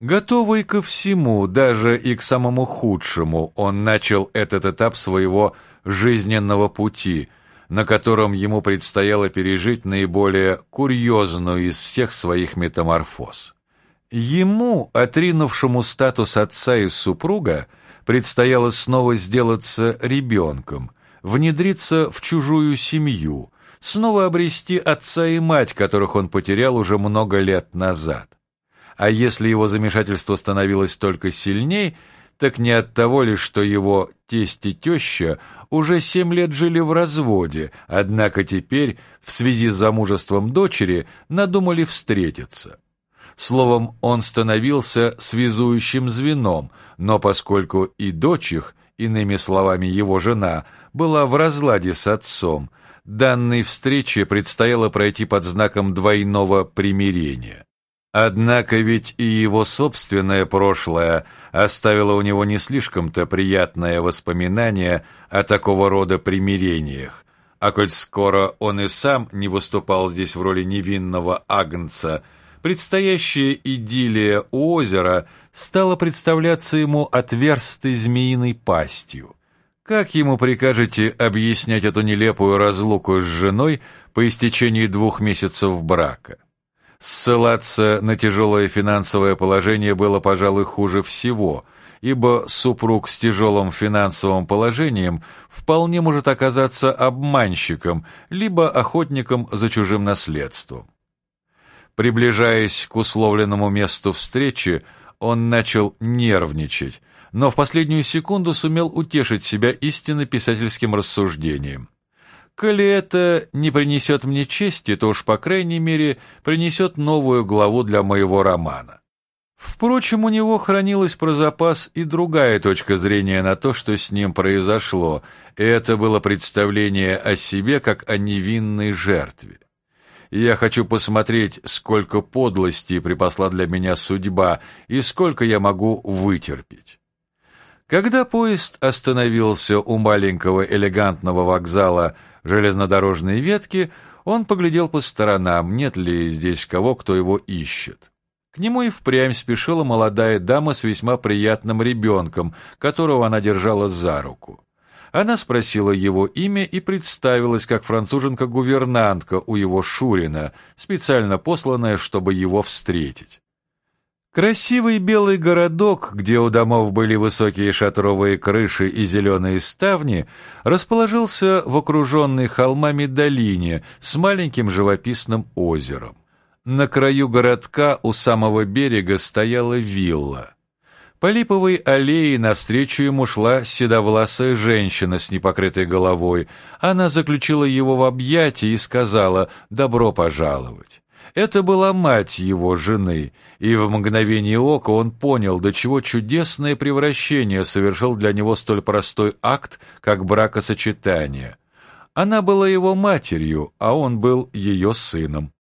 Готовый ко всему, даже и к самому худшему, он начал этот этап своего жизненного пути, на котором ему предстояло пережить наиболее курьезную из всех своих метаморфоз. Ему, отринувшему статус отца и супруга, предстояло снова сделаться ребенком, внедриться в чужую семью, снова обрести отца и мать, которых он потерял уже много лет назад. А если его замешательство становилось только сильней, так не от того лишь, что его тесть и теща уже семь лет жили в разводе, однако теперь, в связи с замужеством дочери, надумали встретиться. Словом, он становился связующим звеном, но поскольку и дочь их, иными словами его жена, была в разладе с отцом, данной встрече предстояло пройти под знаком двойного примирения. Однако ведь и его собственное прошлое оставило у него не слишком-то приятное воспоминание о такого рода примирениях, а коль скоро он и сам не выступал здесь в роли невинного агнца, предстоящая идиллия у озера стала представляться ему отверстой змеиной пастью. Как ему прикажете объяснять эту нелепую разлуку с женой по истечении двух месяцев брака? Ссылаться на тяжелое финансовое положение было, пожалуй, хуже всего, ибо супруг с тяжелым финансовым положением вполне может оказаться обманщиком, либо охотником за чужим наследством. Приближаясь к условленному месту встречи, он начал нервничать, но в последнюю секунду сумел утешить себя истинно писательским рассуждением. Коли это не принесет мне чести, то уж, по крайней мере, принесет новую главу для моего романа. Впрочем, у него хранилась про запас и другая точка зрения на то, что с ним произошло, и это было представление о себе как о невинной жертве. Я хочу посмотреть, сколько подлости припасла для меня судьба и сколько я могу вытерпеть. Когда поезд остановился у маленького элегантного вокзала железнодорожной ветки, он поглядел по сторонам, нет ли здесь кого, кто его ищет. К нему и впрямь спешила молодая дама с весьма приятным ребенком, которого она держала за руку. Она спросила его имя и представилась как француженка-гувернантка у его Шурина, специально посланная, чтобы его встретить. Красивый белый городок, где у домов были высокие шатровые крыши и зеленые ставни, расположился в окруженной холмами долине с маленьким живописным озером. На краю городка у самого берега стояла вилла. По липовой аллее навстречу ему шла седовласая женщина с непокрытой головой. Она заключила его в объятия и сказала «добро пожаловать». Это была мать его жены, и в мгновение ока он понял, до чего чудесное превращение совершил для него столь простой акт, как бракосочетание. Она была его матерью, а он был ее сыном.